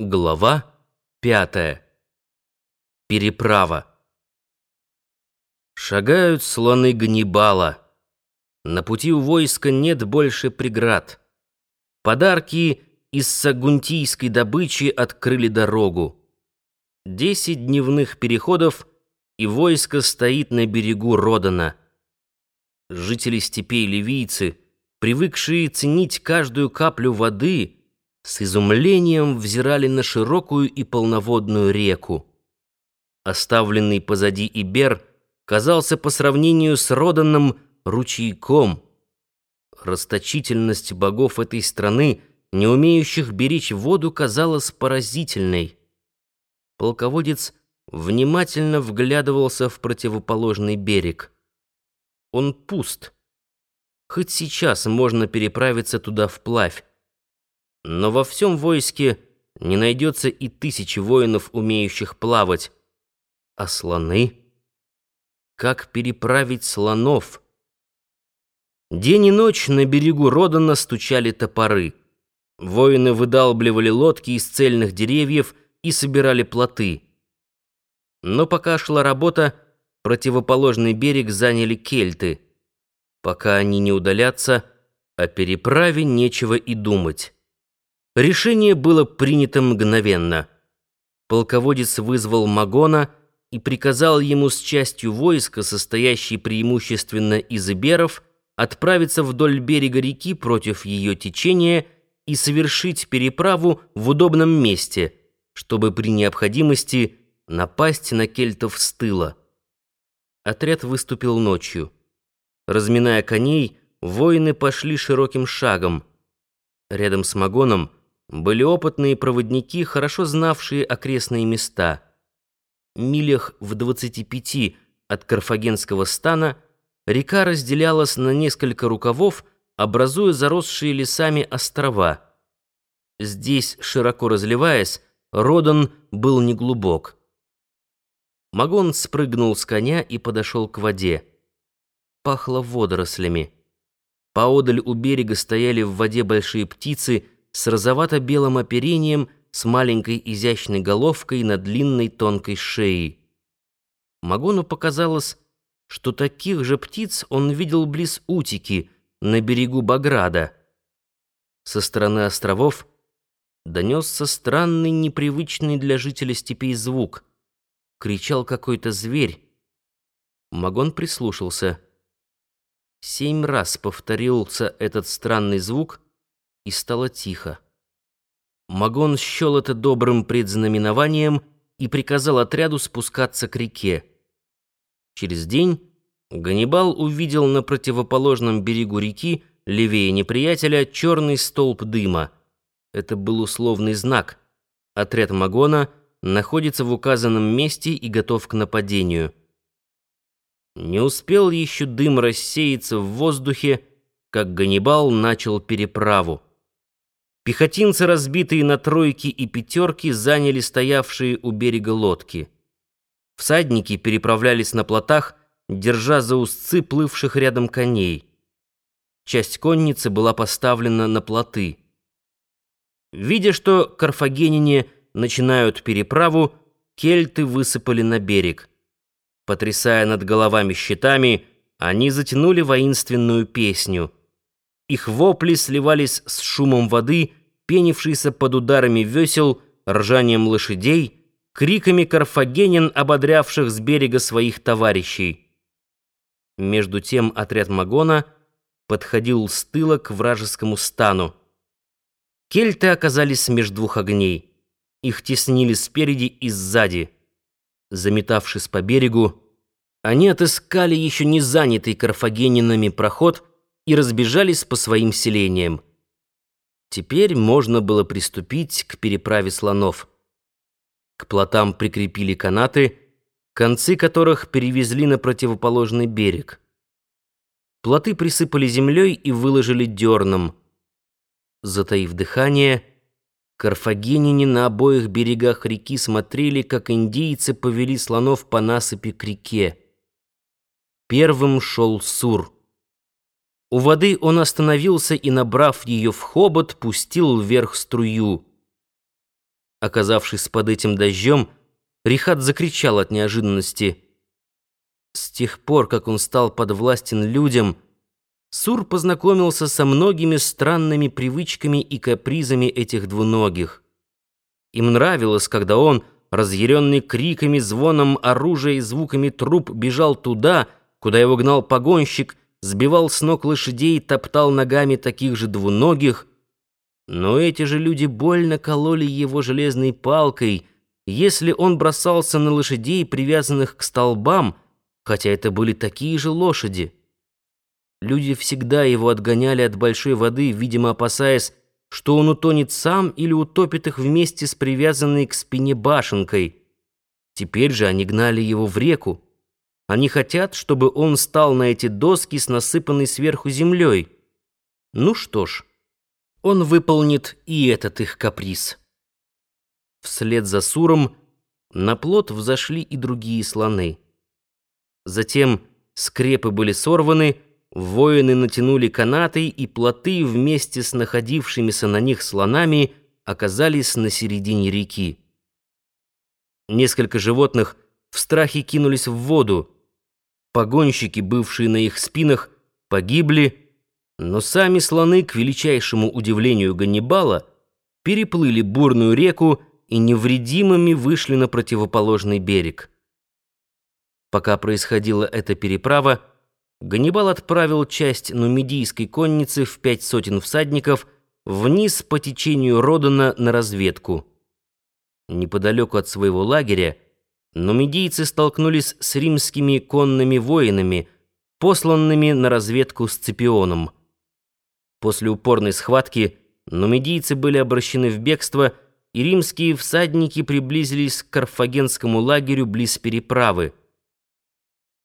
Глава пятая. Переправа. Шагают слоны Ганнибала. На пути у войска нет больше преград. Подарки из сагунтийской добычи открыли дорогу. Десять дневных переходов, и войско стоит на берегу Родана. Жители степей ливийцы, привыкшие ценить каждую каплю воды, с изумлением взирали на широкую и полноводную реку. Оставленный позади Ибер казался по сравнению с Роданом ручейком. Расточительность богов этой страны, не умеющих беречь воду, казалась поразительной. Полководец внимательно вглядывался в противоположный берег. Он пуст. Хоть сейчас можно переправиться туда вплавь. Но во всем войске не найдется и тысячи воинов, умеющих плавать. А слоны? Как переправить слонов? День и ночь на берегу Родана стучали топоры. Воины выдалбливали лодки из цельных деревьев и собирали плоты. Но пока шла работа, противоположный берег заняли кельты. Пока они не удалятся, о переправе нечего и думать. Решение было принято мгновенно. Полководец вызвал Магона и приказал ему с частью войска, состоящей преимущественно из иберов, отправиться вдоль берега реки против ее течения и совершить переправу в удобном месте, чтобы при необходимости напасть на кельтов с тыла. Отряд выступил ночью. Разминая коней, воины пошли широким шагом. Рядом с Магоном — были опытные проводники, хорошо знавшие окрестные места. Милях в 25 от Карфагенского стана река разделялась на несколько рукавов, образуя заросшие лесами острова. Здесь, широко разливаясь, Родан был неглубок. Магон спрыгнул с коня и подошел к воде. Пахло водорослями. Поодаль у берега стояли в воде большие птицы — с розовато-белым оперением, с маленькой изящной головкой на длинной тонкой шее. Магону показалось, что таких же птиц он видел близ Утики, на берегу Баграда. Со стороны островов донесся странный, непривычный для жителя степей звук. Кричал какой-то зверь. Магон прислушался. Семь раз повторился этот странный звук — и стало тихо. Магон счел это добрым предзнаменованием и приказал отряду спускаться к реке. Через день Ганнибал увидел на противоположном берегу реки, левее неприятеля, черный столб дыма. Это был условный знак. Отряд Магона находится в указанном месте и готов к нападению. Не успел еще дым рассеяться в воздухе, как Ганнибал начал переправу. Пехотинцы, разбитые на тройки и пятерки, заняли стоявшие у берега лодки. Всадники переправлялись на плотах, держа за узцы плывших рядом коней. Часть конницы была поставлена на плоты. Видя, что карфагенине начинают переправу, кельты высыпали на берег. Потрясая над головами щитами, они затянули воинственную песню — их вопли сливались с шумом воды, пенившейся под ударами весел, ржанием лошадей, криками карфагенин, ободрявших с берега своих товарищей. Между тем отряд Магона подходил с тыла к вражескому стану. Кельты оказались между двух огней. Их теснили спереди и сзади. Заметавшись по берегу, они отыскали еще не занятый карфагенинами проход — и разбежались по своим селениям. Теперь можно было приступить к переправе слонов. К плотам прикрепили канаты, концы которых перевезли на противоположный берег. Плоты присыпали землей и выложили дерном. Затаив дыхание, карфагенине на обоих берегах реки смотрели, как индийцы повели слонов по насыпи к реке. Первым шел Сур. У воды он остановился и, набрав ее в хобот, пустил вверх струю. Оказавшись под этим дождем, Рихат закричал от неожиданности. С тех пор, как он стал подвластен людям, Сур познакомился со многими странными привычками и капризами этих двуногих. Им нравилось, когда он, разъяренный криками, звоном оружия и звуками труп, бежал туда, куда его гнал погонщик, сбивал с ног лошадей, топтал ногами таких же двуногих. Но эти же люди больно кололи его железной палкой, если он бросался на лошадей, привязанных к столбам, хотя это были такие же лошади. Люди всегда его отгоняли от большой воды, видимо, опасаясь, что он утонет сам или утопит их вместе с привязанной к спине башенкой. Теперь же они гнали его в реку. Они хотят, чтобы он стал на эти доски с насыпанной сверху землей. Ну что ж, он выполнит и этот их каприз. Вслед за Суром на плот взошли и другие слоны. Затем скрепы были сорваны, Воины натянули канаты, и плоты вместе с находившимися на них слонами оказались на середине реки. Несколько животных в страхе кинулись в воду. Погонщики, бывшие на их спинах, погибли, но сами слоны, к величайшему удивлению Ганнибала, переплыли бурную реку и невредимыми вышли на противоположный берег. Пока происходила эта переправа, Ганнибал отправил часть нумидийской конницы в пять сотен всадников вниз по течению Родана на разведку. Неподалеку от своего лагеря нумидийцы столкнулись с римскими конными воинами, посланными на разведку Сципионом. После упорной схватки нумидийцы были обращены в бегство, и римские всадники приблизились к карфагенскому лагерю близ переправы.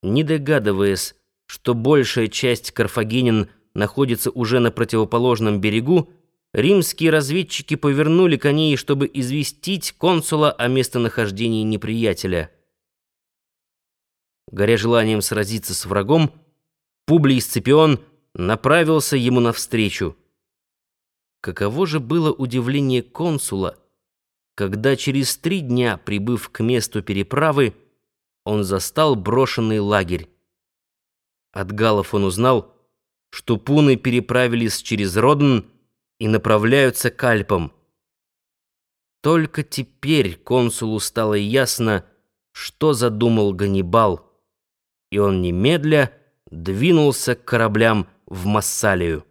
Не догадываясь, что большая часть карфагенин находится уже на противоположном берегу, римские разведчики повернули коней, чтобы известить консула о местонахождении неприятеля. Горя желанием сразиться с врагом, Публий Сципион направился ему навстречу. Каково же было удивление консула, когда через три дня, прибыв к месту переправы, он застал брошенный лагерь. От галов он узнал, что пуны переправились через Родн и направляются к Альпам. Только теперь консулу стало ясно, что задумал Ганнибал, и он немедля двинулся к кораблям в Массалию.